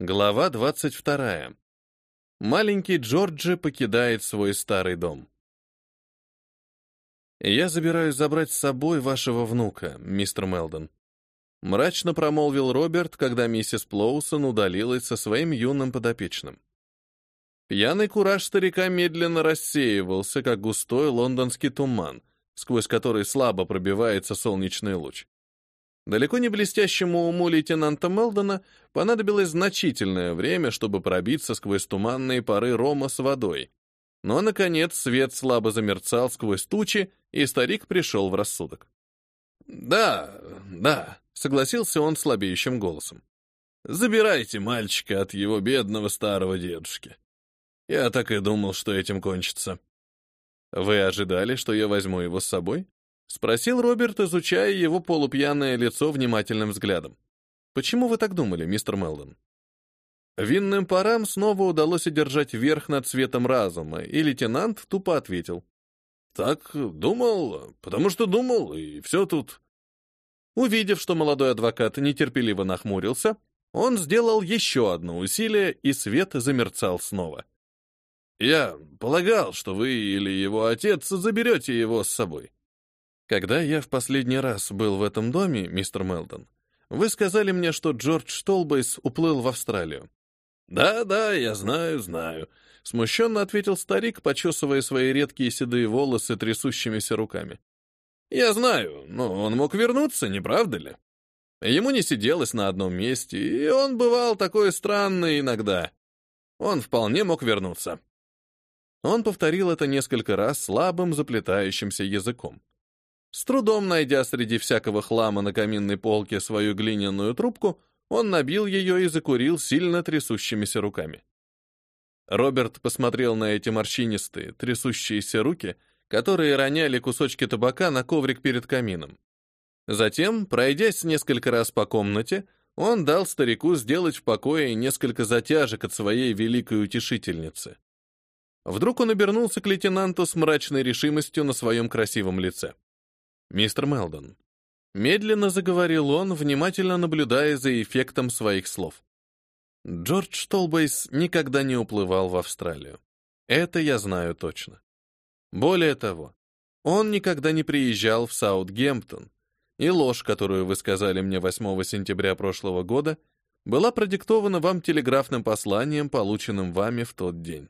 Глава 22. Маленький Джорджи покидает свой старый дом. «Я забираюсь забрать с собой вашего внука, мистер Мелдон», мрачно промолвил Роберт, когда миссис Плоусон удалилась со своим юным подопечным. Пьяный кураж старика медленно рассеивался, как густой лондонский туман, сквозь который слабо пробивается солнечный луч. Далеко не блестящему уму лейтенанта Мелдона понадобилось значительное время, чтобы пробиться сквозь туманные пары рома с водой. Но, наконец, свет слабо замерцал сквозь тучи, и старик пришел в рассудок. «Да, да», — согласился он слабеющим голосом. «Забирайте мальчика от его бедного старого дедушки. Я так и думал, что этим кончится». «Вы ожидали, что я возьму его с собой?» — спросил Роберт, изучая его полупьяное лицо внимательным взглядом. «Почему вы так думали, мистер Мелдон?» Винным парам снова удалось одержать верх над цветом разума, и лейтенант тупо ответил. «Так думал, потому что думал, и все тут». Увидев, что молодой адвокат нетерпеливо нахмурился, он сделал еще одно усилие, и свет замерцал снова. «Я полагал, что вы или его отец заберете его с собой. Когда я в последний раз был в этом доме, мистер Мелдон, вы сказали мне, что Джордж Толбейс уплыл в Австралию. Да-да, я знаю, знаю, смущенно ответил старик, почесывая свои редкие седые волосы трясущимися руками. Я знаю, но он мог вернуться, не правда ли? Ему не сиделось на одном месте, и он бывал такой странный иногда. Он вполне мог вернуться. Он повторил это несколько раз слабым заплетающимся языком. С трудом найдя среди всякого хлама на каминной полке свою глиняную трубку, он набил ее и закурил сильно трясущимися руками. Роберт посмотрел на эти морщинистые, трясущиеся руки, которые роняли кусочки табака на коврик перед камином. Затем, пройдясь несколько раз по комнате, он дал старику сделать в покое несколько затяжек от своей великой утешительницы. Вдруг он обернулся к лейтенанту с мрачной решимостью на своем красивом лице. «Мистер Мелдон». Медленно заговорил он, внимательно наблюдая за эффектом своих слов. Джордж Толбейс никогда не уплывал в Австралию. Это я знаю точно. Более того, он никогда не приезжал в Саутгемптон, и ложь, которую вы сказали мне 8 сентября прошлого года, была продиктована вам телеграфным посланием, полученным вами в тот день.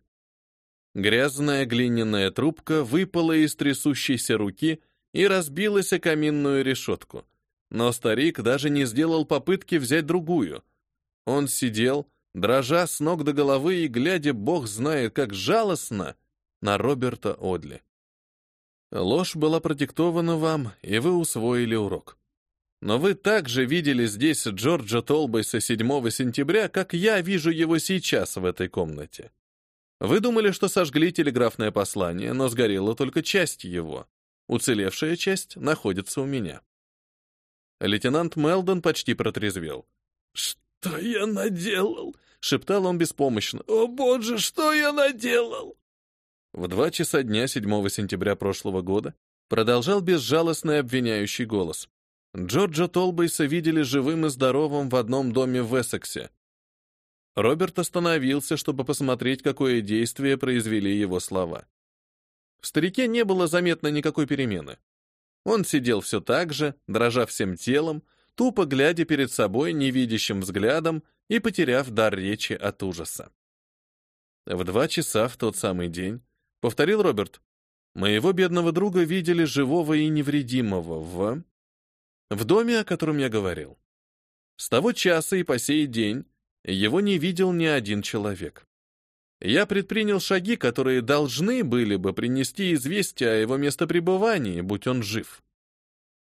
Грязная глиняная трубка выпала из трясущейся руки и разбилась о каминную решетку. Но старик даже не сделал попытки взять другую. Он сидел, дрожа с ног до головы и глядя, бог знает, как жалостно, на Роберта Одли. Ложь была продиктована вам, и вы усвоили урок. Но вы также видели здесь Джорджа Толбейса 7 сентября, как я вижу его сейчас в этой комнате. Вы думали, что сожгли телеграфное послание, но сгорела только часть его. Уцелевшая часть находится у меня. Лейтенант Мелдон почти протрезвел. «Что я наделал?» — шептал он беспомощно. «О, боже, что я наделал?» В два часа дня 7 сентября прошлого года продолжал безжалостный обвиняющий голос. Джорджа Толбейса видели живым и здоровым в одном доме в Эссексе. Роберт остановился, чтобы посмотреть, какое действие произвели его слова. В старике не было заметно никакой перемены. Он сидел все так же, дрожа всем телом, тупо глядя перед собой невидящим взглядом и потеряв дар речи от ужаса. В два часа в тот самый день, повторил Роберт, моего бедного друга видели живого и невредимого в... в доме, о котором я говорил. С того часа и по сей день его не видел ни один человек я предпринял шаги, которые должны были бы принести известие о его местопребывании, будь он жив.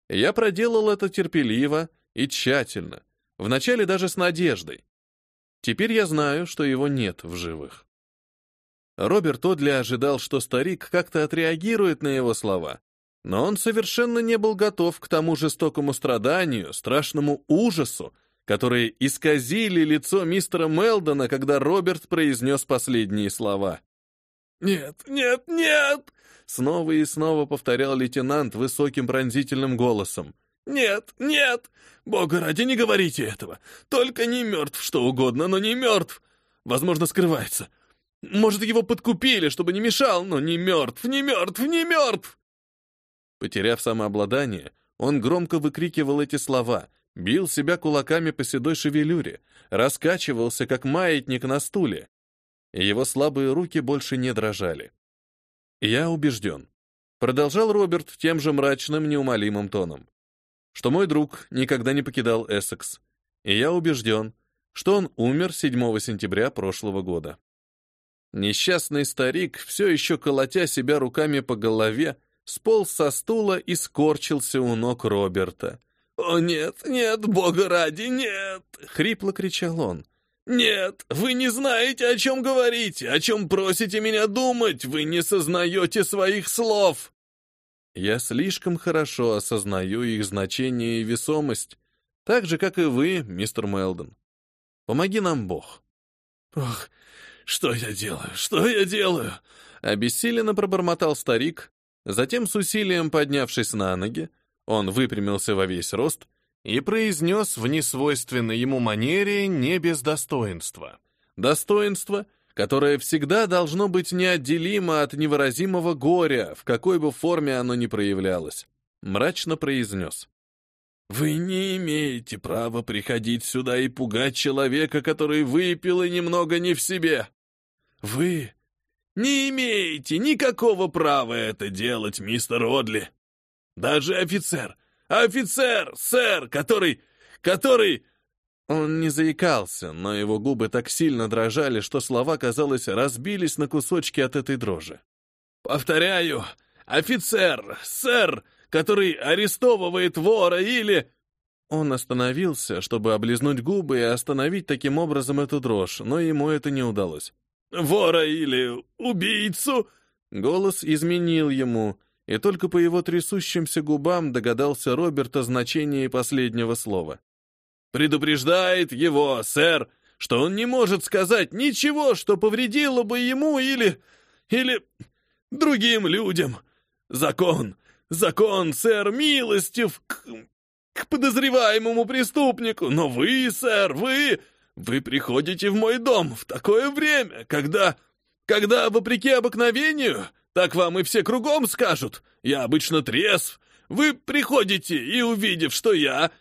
Я проделал это терпеливо и тщательно, вначале даже с надеждой. Теперь я знаю, что его нет в живых. Роберт Одли ожидал, что старик как-то отреагирует на его слова, но он совершенно не был готов к тому жестокому страданию, страшному ужасу, которые исказили лицо мистера Мелдона, когда Роберт произнес последние слова. «Нет, нет, нет!» Снова и снова повторял лейтенант высоким пронзительным голосом. нет, нет! Бога ради, не говорите этого! Только не мертв, что угодно, но не мертв! Возможно, скрывается. Может, его подкупили, чтобы не мешал, но не мертв, не мертв, не мертв!» Потеряв самообладание, он громко выкрикивал эти слова, бил себя кулаками по седой шевелюре, раскачивался, как маятник на стуле. Его слабые руки больше не дрожали. «Я убежден», — продолжал Роберт тем же мрачным, неумолимым тоном, что мой друг никогда не покидал Эссекс, и я убежден, что он умер 7 сентября прошлого года. Несчастный старик, все еще колотя себя руками по голове, сполз со стула и скорчился у ног Роберта. «О, нет, нет, бога ради, нет!» — хрипло кричал он. «Нет, вы не знаете, о чем говорите, о чем просите меня думать, вы не сознаете своих слов!» Я слишком хорошо осознаю их значение и весомость, так же, как и вы, мистер Мелдон. Помоги нам, Бог. Ох, что я делаю, что я делаю? Обессиленно пробормотал старик, затем с усилием поднявшись на ноги, он выпрямился во весь рост и произнес в несвойственной ему манере не без достоинства. Достоинство, которое всегда должно быть неотделимо от невыразимого горя, в какой бы форме оно ни проявлялось. Мрачно произнес. «Вы не имеете права приходить сюда и пугать человека, который выпил и немного не в себе. Вы не имеете никакого права это делать, мистер Одли. Даже офицер, офицер, сэр, который, который...» Он не заикался, но его губы так сильно дрожали, что слова, казалось, разбились на кусочки от этой дрожи. «Повторяю, офицер, сэр, который арестовывает вора или...» Он остановился, чтобы облизнуть губы и остановить таким образом эту дрожь, но ему это не удалось. «Вора или убийцу?» Голос изменил ему, и только по его трясущимся губам догадался Роберт о значении последнего слова. «Предупреждает его, сэр, что он не может сказать ничего, что повредило бы ему или... или... другим людям. Закон, закон, сэр, милостив к... к подозреваемому преступнику, но вы, сэр, вы... вы приходите в мой дом в такое время, когда... когда, вопреки обыкновению, так вам и все кругом скажут. Я обычно трезв. Вы приходите и, увидев, что я...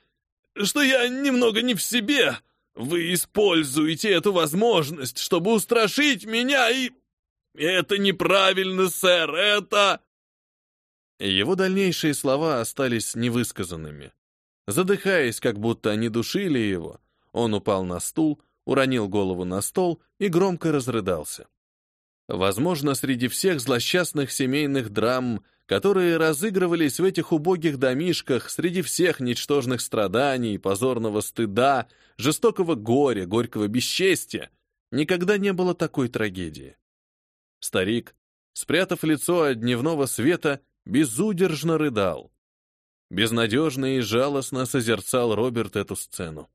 что я немного не в себе, вы используете эту возможность, чтобы устрашить меня и... Это неправильно, сэр, это...» Его дальнейшие слова остались невысказанными. Задыхаясь, как будто они душили его, он упал на стул, уронил голову на стол и громко разрыдался. Возможно, среди всех злосчастных семейных драм, которые разыгрывались в этих убогих домишках, среди всех ничтожных страданий, позорного стыда, жестокого горя, горького бесчестия, никогда не было такой трагедии. Старик, спрятав лицо от дневного света, безудержно рыдал. Безнадежно и жалостно созерцал Роберт эту сцену.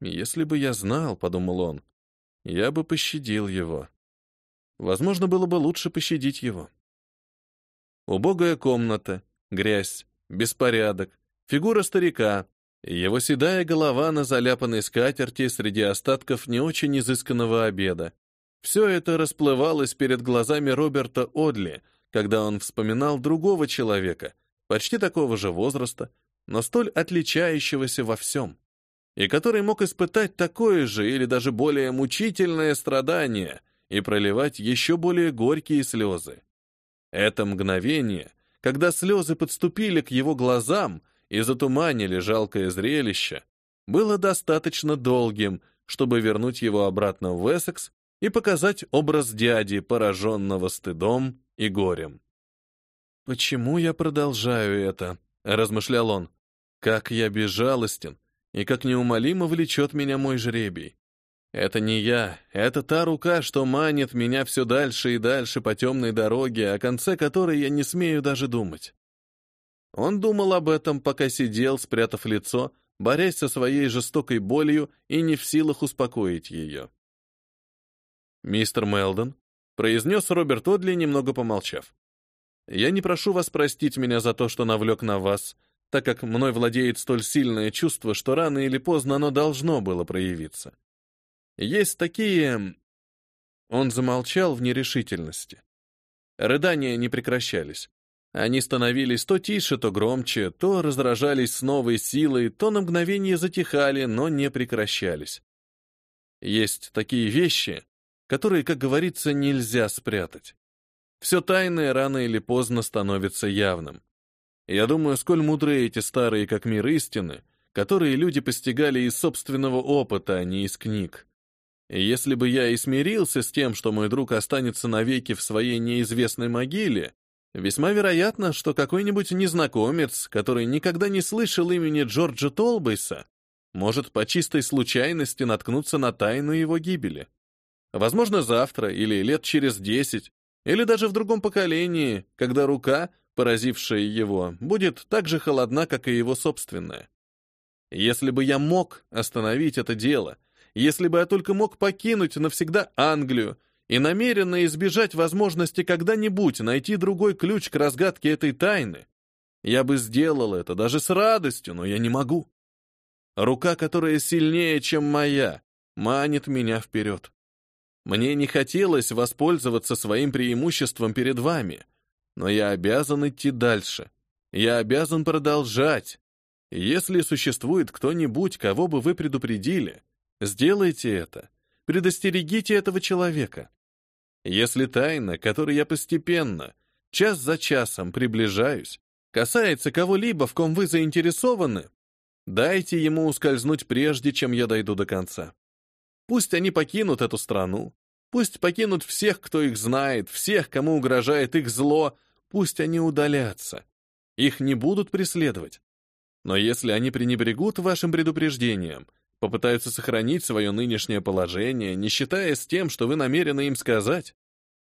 «Если бы я знал, — подумал он, — я бы пощадил его». Возможно, было бы лучше пощадить его. Убогая комната, грязь, беспорядок, фигура старика, его седая голова на заляпанной скатерти среди остатков не очень изысканного обеда. Все это расплывалось перед глазами Роберта Одли, когда он вспоминал другого человека, почти такого же возраста, но столь отличающегося во всем, и который мог испытать такое же или даже более мучительное страдание — и проливать еще более горькие слезы. Это мгновение, когда слезы подступили к его глазам и затуманили жалкое зрелище, было достаточно долгим, чтобы вернуть его обратно в Эссекс и показать образ дяди, пораженного стыдом и горем. «Почему я продолжаю это?» — размышлял он. «Как я безжалостен, и как неумолимо влечет меня мой жребий. Это не я, это та рука, что манит меня все дальше и дальше по темной дороге, о конце которой я не смею даже думать. Он думал об этом, пока сидел, спрятав лицо, борясь со своей жестокой болью и не в силах успокоить ее. «Мистер Мелдон», — произнес Роберт Одли, немного помолчав, «я не прошу вас простить меня за то, что навлек на вас, так как мной владеет столь сильное чувство, что рано или поздно оно должно было проявиться. Есть такие... Он замолчал в нерешительности. Рыдания не прекращались. Они становились то тише, то громче, то раздражались с новой силой, то на мгновение затихали, но не прекращались. Есть такие вещи, которые, как говорится, нельзя спрятать. Все тайное рано или поздно становится явным. Я думаю, сколь мудры эти старые как мир истины, которые люди постигали из собственного опыта, а не из книг. Если бы я и смирился с тем, что мой друг останется навеки в своей неизвестной могиле, весьма вероятно, что какой-нибудь незнакомец, который никогда не слышал имени Джорджа Толбейса, может по чистой случайности наткнуться на тайну его гибели. Возможно, завтра или лет через десять, или даже в другом поколении, когда рука, поразившая его, будет так же холодна, как и его собственная. Если бы я мог остановить это дело, если бы я только мог покинуть навсегда Англию и намеренно избежать возможности когда-нибудь найти другой ключ к разгадке этой тайны, я бы сделал это даже с радостью, но я не могу. Рука, которая сильнее, чем моя, манит меня вперед. Мне не хотелось воспользоваться своим преимуществом перед вами, но я обязан идти дальше. Я обязан продолжать. Если существует кто-нибудь, кого бы вы предупредили, сделайте это. Предостерегите этого человека. Если тайна, которой я постепенно, час за часом приближаюсь, касается кого-либо, в ком вы заинтересованы, дайте ему ускользнуть прежде, чем я дойду до конца. Пусть они покинут эту страну, пусть покинут всех, кто их знает, всех, кому угрожает их зло, пусть они удалятся. Их не будут преследовать. Но если они пренебрегут вашим предупреждением, попытаются сохранить свое нынешнее положение, не считая с тем, что вы намерены им сказать,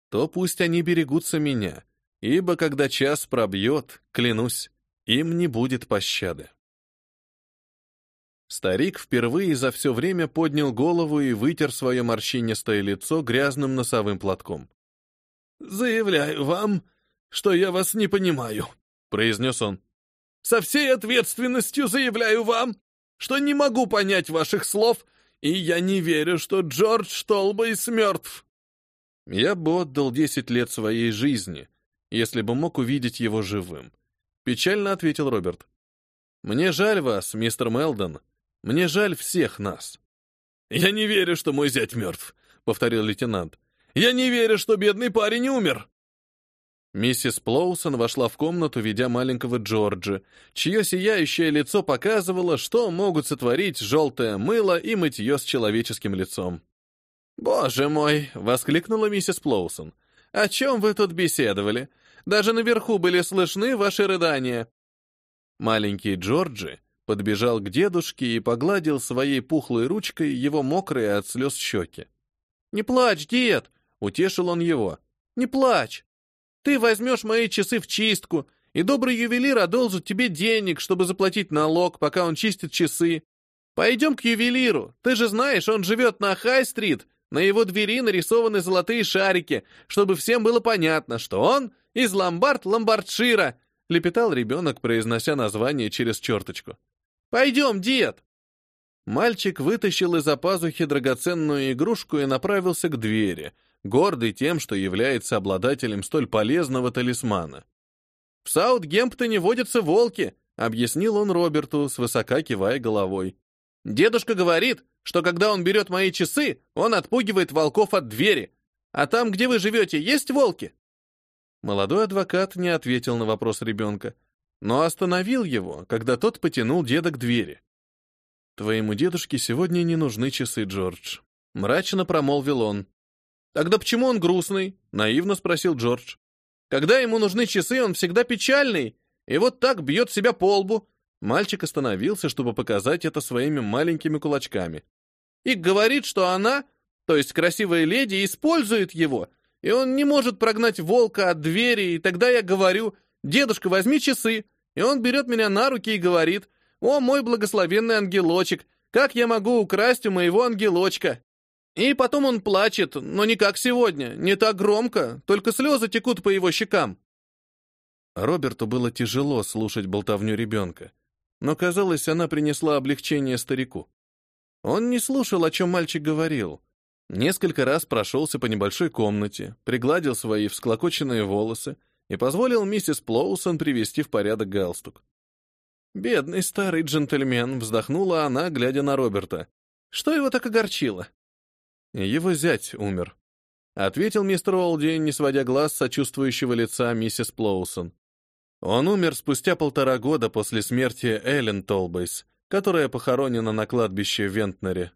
то пусть они берегутся меня, ибо когда час пробьет, клянусь, им не будет пощады. Старик впервые за все время поднял голову и вытер свое морщинистое лицо грязным носовым платком. «Заявляю вам, что я вас не понимаю», — произнес он. «Со всей ответственностью заявляю вам, что не могу понять ваших слов, и я не верю, что Джордж Толбейс мертв». Я бы отдал десять лет своей жизни, если бы мог увидеть его живым. Печально ответил Роберт. «Мне жаль вас, мистер Мелдон, мне жаль всех нас». «Я не верю, что мой зять мертв», — повторил лейтенант. «Я не верю, что бедный парень умер». Миссис Плоусон вошла в комнату, ведя маленького Джорджа, чье сияющее лицо показывало, что могут сотворить желтое мыло и мытье с человеческим лицом. «Боже мой!» — воскликнула миссис Плоусон. «О чем вы тут беседовали? Даже наверху были слышны ваши рыдания». Маленький Джорджи подбежал к дедушке и погладил своей пухлой ручкой его мокрые от слез щеки. «Не плачь, дед!» — утешил он его. «Не плачь! Ты возьмешь мои часы в чистку, и добрый ювелир одолжит тебе денег, чтобы заплатить налог, пока он чистит часы. Пойдем к ювелиру. Ты же знаешь, он живет на Хай-стрит. На его двери нарисованы золотые шарики, чтобы всем было понятно, что он из ломбард Ломбардшира, лепетал ребенок, произнося название через черточку. «Пойдем, дед!» Мальчик вытащил из-за пазухи драгоценную игрушку и направился к двери, гордый тем, что является обладателем столь полезного талисмана. «В Саутгемптоне водятся волки», — объяснил он Роберту, свысока кивая головой. «Дедушка говорит, что когда он берет мои часы, он отпугивает волков от двери. А там, где вы живете, есть волки?» Молодой адвокат не ответил на вопрос ребенка, но остановил его, когда тот потянул деда к двери. «Твоему дедушке сегодня не нужны часы, Джордж», — мрачно промолвил он. «Тогда почему он грустный?» — наивно спросил Джордж. «Когда ему нужны часы, он всегда печальный, и вот так бьет себя по лбу». Мальчик остановился, чтобы показать это своими маленькими кулачками. И говорит, что она, то есть красивая леди, использует его, и он не может прогнать волка от двери, и тогда я говорю, «Дедушка, возьми часы». И он берет меня на руки и говорит, «О, мой благословенный ангелочек, как я могу украсть у моего ангелочка?» И потом он плачет, но не как сегодня, не так громко, только слезы текут по его щекам. Роберту было тяжело слушать болтовню ребенка, но, казалось, она принесла облегчение старику. Он не слушал, о чем мальчик говорил. Несколько раз прошелся по небольшой комнате, пригладил свои всклокоченные волосы и позволил миссис Плоусон привести в порядок галстук. «Бедный старый джентльмен», — вздохнула она, глядя на Роберта. «Что его так огорчило?» «Его зять умер», — ответил мистер Олди, не сводя глаз сочувствующего лица миссис Плоусон. Он умер спустя полтора года после смерти Эллен Толбейс, которая похоронена на кладбище в Вентнере.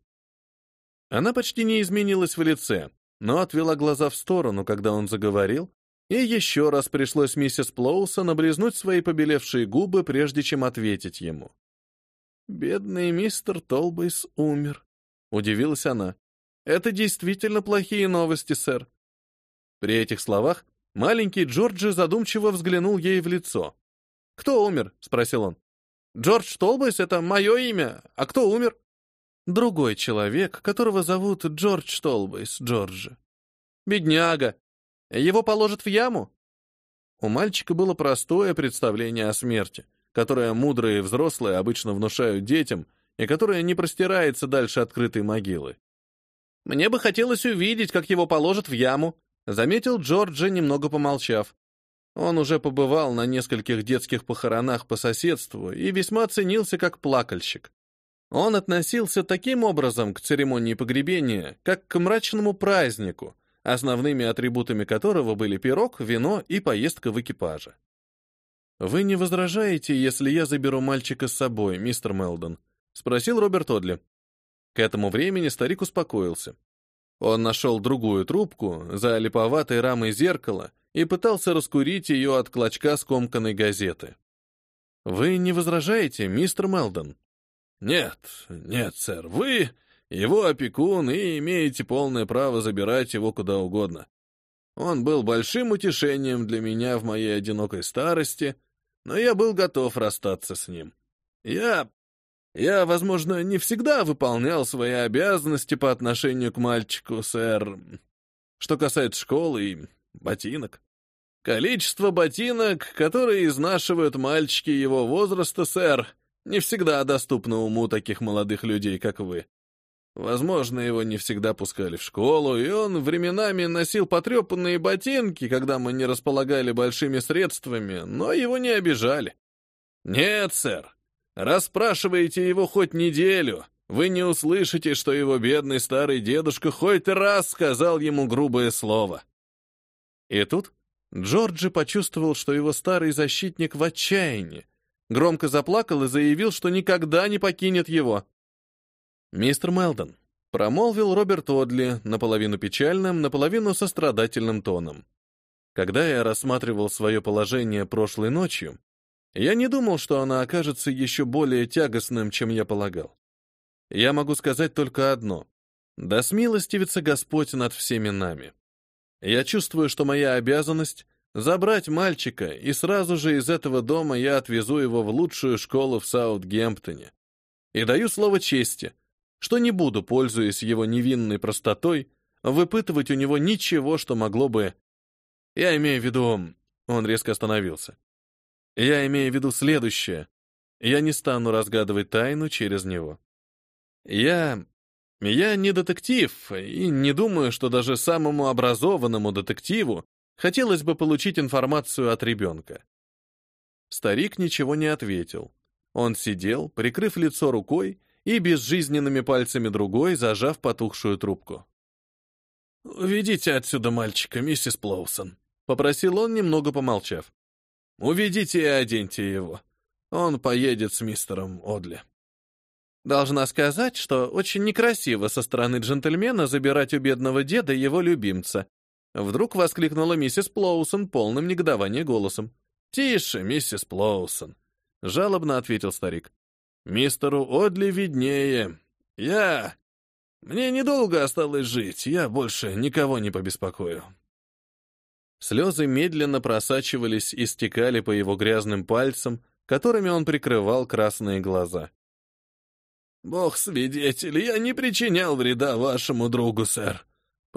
Она почти не изменилась в лице, но отвела глаза в сторону, когда он заговорил, и еще раз пришлось миссис Плоусон облизнуть свои побелевшие губы, прежде чем ответить ему. «Бедный мистер Толбейс умер», — удивилась она. «Это действительно плохие новости, сэр». При этих словах маленький Джорджи задумчиво взглянул ей в лицо. «Кто умер?» — спросил он. «Джордж Толбейс — это мое имя. А кто умер?» Другой человек, которого зовут Джордж Толбейс, Джорджи. Бедняга. Его положат в яму? У мальчика было простое представление о смерти, которое мудрые взрослые обычно внушают детям и которое не простирается дальше открытой могилы. «Мне бы хотелось увидеть, как его положат в яму», заметил Джорджи, немного помолчав. Он уже побывал на нескольких детских похоронах по соседству и весьма ценился как плакальщик. Он относился таким образом к церемонии погребения, как к мрачному празднику, основными атрибутами которого были пирог, вино и поездка в экипаже. «Вы не возражаете, если я заберу мальчика с собой, мистер Мелдон?» — спросил Роберт Одли. К этому времени старик успокоился. Он нашел другую трубку за липоватой рамой зеркала и пытался раскурить ее от клочка скомканной газеты. «Вы не возражаете, мистер Мелдон?» «Нет, нет, сэр, вы его опекун и имеете полное право забирать его куда угодно. Он был большим утешением для меня в моей одинокой старости, но я был готов расстаться с ним. Я... я, возможно, не всегда выполнял свои обязанности по отношению к мальчику, сэр. Что касается школы и ботинок. Количество ботинок, которые изнашивают мальчики его возраста, сэр, не всегда доступно уму таких молодых людей, как вы. Возможно, его не всегда пускали в школу, и он временами носил потрепанные ботинки, когда мы не располагали большими средствами, но его не обижали. Нет, сэр, расспрашиваете его хоть неделю, вы не услышите, что его бедный старый дедушка хоть раз сказал ему грубое слово. И тут Джорджи почувствовал, что его старый защитник в отчаянии, громко заплакал и заявил, что никогда не покинет его. «Мистер Мелдон», — промолвил Роберт Одли наполовину печальным, наполовину сострадательным тоном. «Когда я рассматривал свое положение прошлой ночью, я не думал, что оно окажется еще более тягостным, чем я полагал. Я могу сказать только одно. Да смилостивится Господь над всеми нами. Я чувствую, что моя обязанность забрать мальчика, и сразу же из этого дома я отвезу его в лучшую школу в Саутгемптоне. И даю слово чести, что не буду, пользуясь его невинной простотой, выпытывать у него ничего, что могло бы... Я имею в виду... Он резко остановился. Я имею в виду следующее. Я не стану разгадывать тайну через него. Я... Я не детектив, и не думаю, что даже самому образованному детективу Хотелось бы получить информацию от ребенка. Старик ничего не ответил. Он сидел, прикрыв лицо рукой и безжизненными пальцами другой, зажав потухшую трубку. «Уведите отсюда мальчика, миссис Плоусон», — попросил он, немного помолчав. «Уведите и оденьте его. Он поедет с мистером Одли». Должна сказать, что очень некрасиво со стороны джентльмена забирать у бедного деда его любимца, Вдруг воскликнула миссис Плоусон полным негодования голосом. «Тише, миссис Плоусон!» — жалобно ответил старик. «Мистеру Одли виднее. Я... Мне недолго осталось жить, я больше никого не побеспокою». Слезы медленно просачивались и стекали по его грязным пальцам, которыми он прикрывал красные глаза. «Бог свидетель, я не причинял вреда вашему другу, сэр»,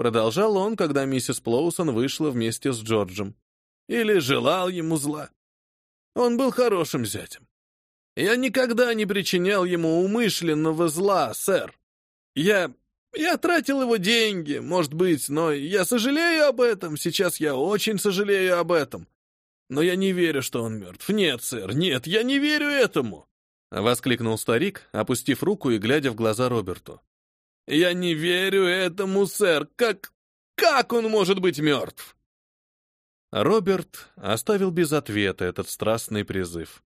Продолжал он, когда миссис Плоусон вышла вместе с Джорджем. Или желал ему зла. Он был хорошим зятем. Я никогда не причинял ему умышленного зла, сэр. Я... я тратил его деньги, может быть, но я сожалею об этом, сейчас я очень сожалею об этом. Но я не верю, что он мертв. Нет, сэр, нет, я не верю этому!» Воскликнул старик, опустив руку и глядя в глаза Роберту. «Я не верю этому, сэр! Как... как он может быть мертв?» Роберт оставил без ответа этот страстный призыв.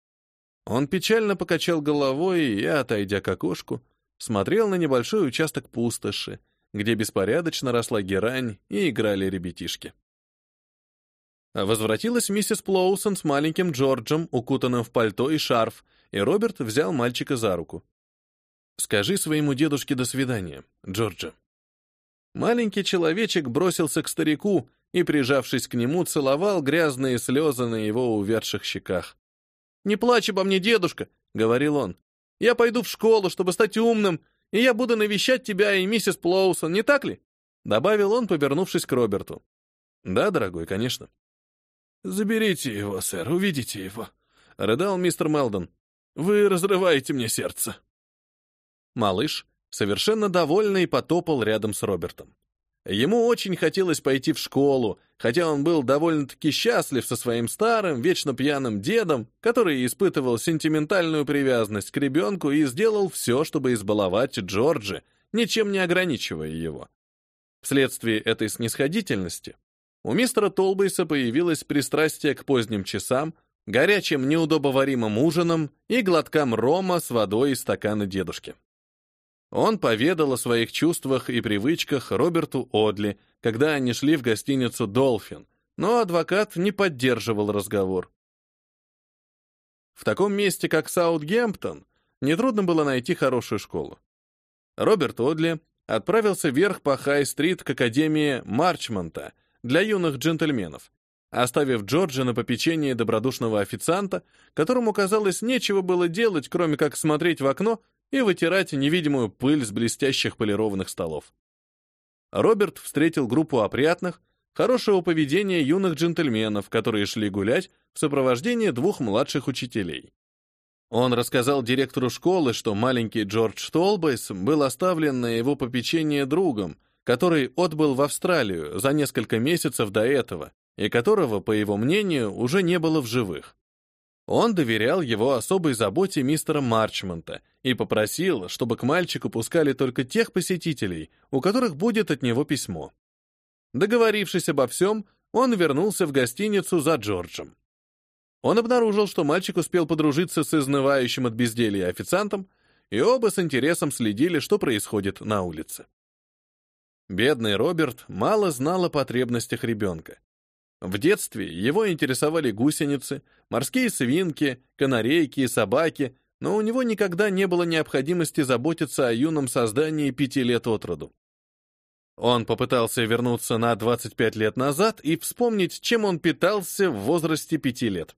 Он печально покачал головой и, отойдя к окошку, смотрел на небольшой участок пустоши, где беспорядочно росла герань и играли ребятишки. Возвратилась миссис Плоусон с маленьким Джорджем, укутанным в пальто и шарф, и Роберт взял мальчика за руку. «Скажи своему дедушке до свидания, Джорджа». Маленький человечек бросился к старику и, прижавшись к нему, целовал грязные слезы на его увядших щеках. «Не плачь обо мне, дедушка», — говорил он. «Я пойду в школу, чтобы стать умным, и я буду навещать тебя и миссис Плоусон, не так ли?» Добавил он, повернувшись к Роберту. «Да, дорогой, конечно». «Заберите его, сэр, увидите его», — рыдал мистер Мелдон. «Вы разрываете мне сердце». Малыш, совершенно довольный, потопал рядом с Робертом. Ему очень хотелось пойти в школу, хотя он был довольно-таки счастлив со своим старым, вечно пьяным дедом, который испытывал сентиментальную привязанность к ребенку и сделал все, чтобы избаловать Джорджи, ничем не ограничивая его. Вследствие этой снисходительности у мистера Толбейса появилось пристрастие к поздним часам, горячим неудобоваримым ужинам и глоткам рома с водой из стакана дедушки. Он поведал о своих чувствах и привычках Роберту Одли, когда они шли в гостиницу «Долфин», но адвокат не поддерживал разговор. В таком месте, как Саутгемптон, нетрудно было найти хорошую школу. Роберт Одли отправился вверх по Хай-стрит к Академии Марчмонта для юных джентльменов, оставив Джорджа на попечении добродушного официанта, которому, казалось, нечего было делать, кроме как смотреть в окно и вытирать невидимую пыль с блестящих полированных столов. Роберт встретил группу опрятных, хорошего поведения юных джентльменов, которые шли гулять в сопровождении двух младших учителей. Он рассказал директору школы, что маленький Джордж Толбейс был оставлен на его попечение другом, который отбыл в Австралию за несколько месяцев до этого и которого, по его мнению, уже не было в живых. Он доверял его особой заботе мистера Марчмонта и попросил, чтобы к мальчику пускали только тех посетителей, у которых будет от него письмо. Договорившись обо всем, он вернулся в гостиницу за Джорджем. Он обнаружил, что мальчик успел подружиться с изнывающим от безделья официантом, и оба с интересом следили, что происходит на улице. Бедный Роберт мало знал о потребностях ребенка. В детстве его интересовали гусеницы, морские свинки, канарейки и собаки, но у него никогда не было необходимости заботиться о юном создании пяти лет от роду. Он попытался вернуться на 25 лет назад и вспомнить, чем он питался в возрасте пяти лет.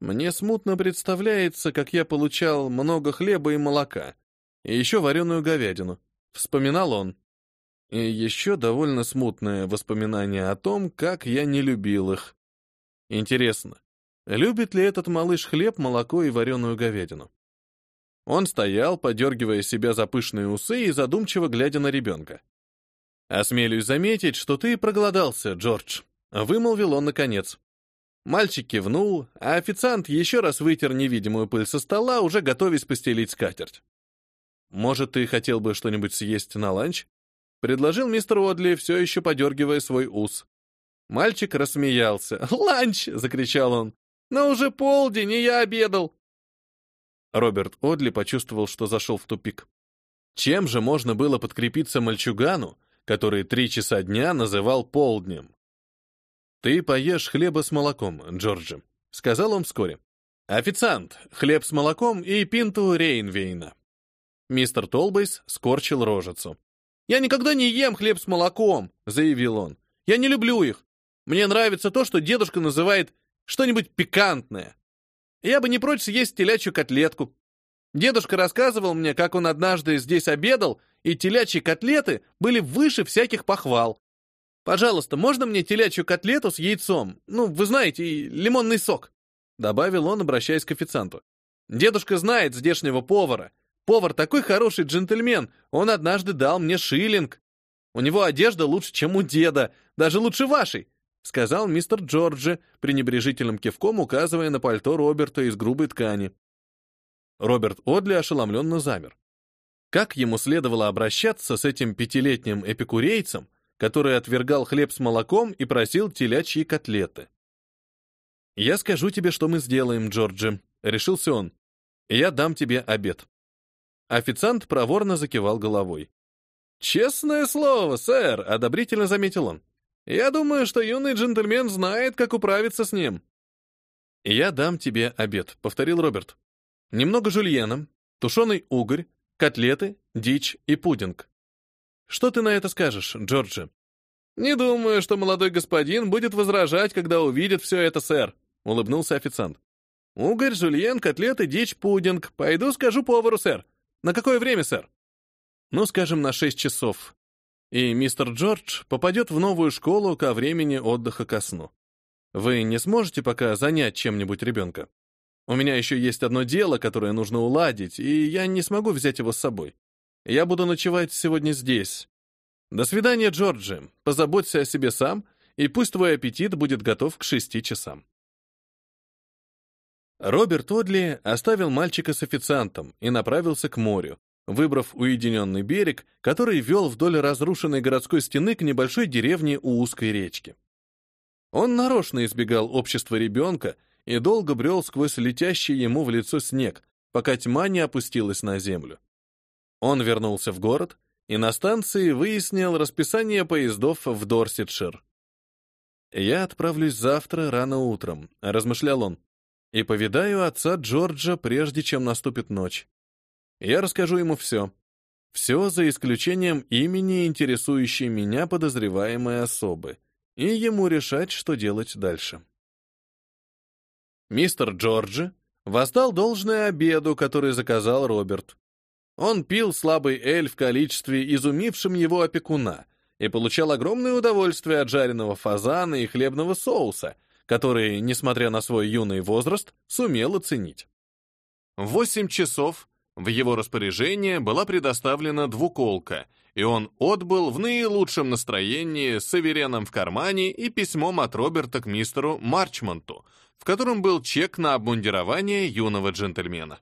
Мне смутно представляется, как я получал много хлеба и молока, и еще вареную говядину. Вспоминал он. И еще довольно смутное воспоминание о том, как я не любил их. Интересно, любит ли этот малыш хлеб, молоко и вареную говядину? Он стоял, подергивая себя за пышные усы и задумчиво глядя на ребенка. «Осмелюсь заметить, что ты проголодался, Джордж», — вымолвил он наконец. Мальчик кивнул, а официант еще раз вытер невидимую пыль со стола, уже готовясь постелить скатерть. «Может, ты хотел бы что-нибудь съесть на ланч?» Предложил мистер Одли, все еще подергивая свой ус. Мальчик рассмеялся. «Ланч!» — закричал он. «Но уже полдень, и я обедал!» Роберт Одли почувствовал, что зашел в тупик. Чем же можно было подкрепиться мальчугану, который три часа дня называл полднем? «Ты поешь хлеба с молоком, Джорджи», — сказал он вскоре. «Официант, хлеб с молоком и пинту Рейнвейна». Мистер Толбейс скорчил рожицу. «Я никогда не ем хлеб с молоком», — заявил он. «Я не люблю их. Мне нравится то, что дедушка называет что-нибудь пикантное. Я бы не прочь съесть телячью котлетку. Дедушка рассказывал мне, как он однажды здесь обедал, и телячьи котлеты были выше всяких похвал. Пожалуйста, можно мне телячью котлету с яйцом? Ну, вы знаете, и лимонный сок?» добавил он, обращаясь к официанту. «Дедушка знает здешнего повара. Повар такой хороший джентльмен, он однажды дал мне шиллинг. У него одежда лучше, чем у деда, даже лучше вашей», сказал мистер Джорджи, пренебрежительным кивком указывая на пальто Роберта из грубой ткани. Роберт Одли ошеломленно замер. Как ему следовало обращаться с этим пятилетним эпикурейцем, который отвергал хлеб с молоком и просил телячьи котлеты? «Я скажу тебе, что мы сделаем, Джорджи», — решился он. «Я дам тебе обед». Официант проворно закивал головой. «Честное слово, сэр», — одобрительно заметил он. «Я думаю, что юный джентльмен знает, как управиться с ним». «Я дам тебе обед», — повторил Роберт. «Немного жульена, тушеный угорь, котлеты, дичь и пудинг. Что ты на это скажешь, Джорджи? Не думаю, что молодой господин будет возражать, когда увидит все это, сэр, улыбнулся официант. Угорь, жульен, котлеты, дичь, пудинг. Пойду скажу повару, сэр. На какое время, сэр? Ну, скажем, на шесть часов. И мистер Джордж попадет в новую школу ко времени отдыха ко сну. Вы не сможете пока занять чем-нибудь ребенка? У меня еще есть одно дело, которое нужно уладить, и я не смогу взять его с собой. Я буду ночевать сегодня здесь. До свидания, Джорджи. Позаботься о себе сам, и пусть твой аппетит будет готов к шести часам. Роберт Одли оставил мальчика с официантом и направился к морю, выбрав уединенный берег, который вел вдоль разрушенной городской стены к небольшой деревне у узкой речки. Он нарочно избегал общества ребенка и долго брел сквозь летящий ему в лицо снег, пока тьма не опустилась на землю. Он вернулся в город и на станции выяснил расписание поездов в Дорсетшир. «Я отправлюсь завтра рано утром», — размышлял он, «и повидаю отца Джорджа, прежде чем наступит ночь. Я расскажу ему все. Все за исключением имени интересующей меня подозреваемой особы, и ему решать, что делать дальше». Мистер Джорджи воздал должное обеду, который заказал Роберт. Он пил слабый эль в количестве изумившем его опекуна и получал огромное удовольствие от жареного фазана и хлебного соуса, который, несмотря на свой юный возраст, сумел оценить. В восемь часов в его распоряжение была предоставлена двуколка, и он отбыл в наилучшем настроении с Авереном в кармане и письмом от Роберта к мистеру Марчмонту, в котором был чек на обмундирование юного джентльмена.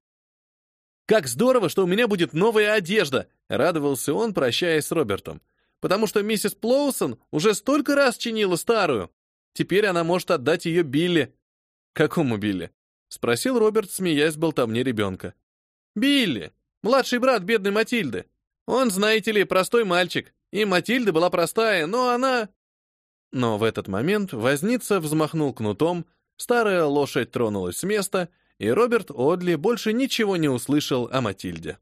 «Как здорово, что у меня будет новая одежда!» — радовался он, прощаясь с Робертом. «Потому что миссис Плоусон уже столько раз чинила старую. Теперь она может отдать ее Билли». «Какому Билли?» — спросил Роберт, смеясь болтовне ребенка. «Билли, младший брат бедной Матильды. Он, знаете ли, простой мальчик, и Матильда была простая, но она...» Но в этот момент возница взмахнул кнутом, Старая лошадь тронулась с места, и Роберт Одли больше ничего не услышал о Матильде.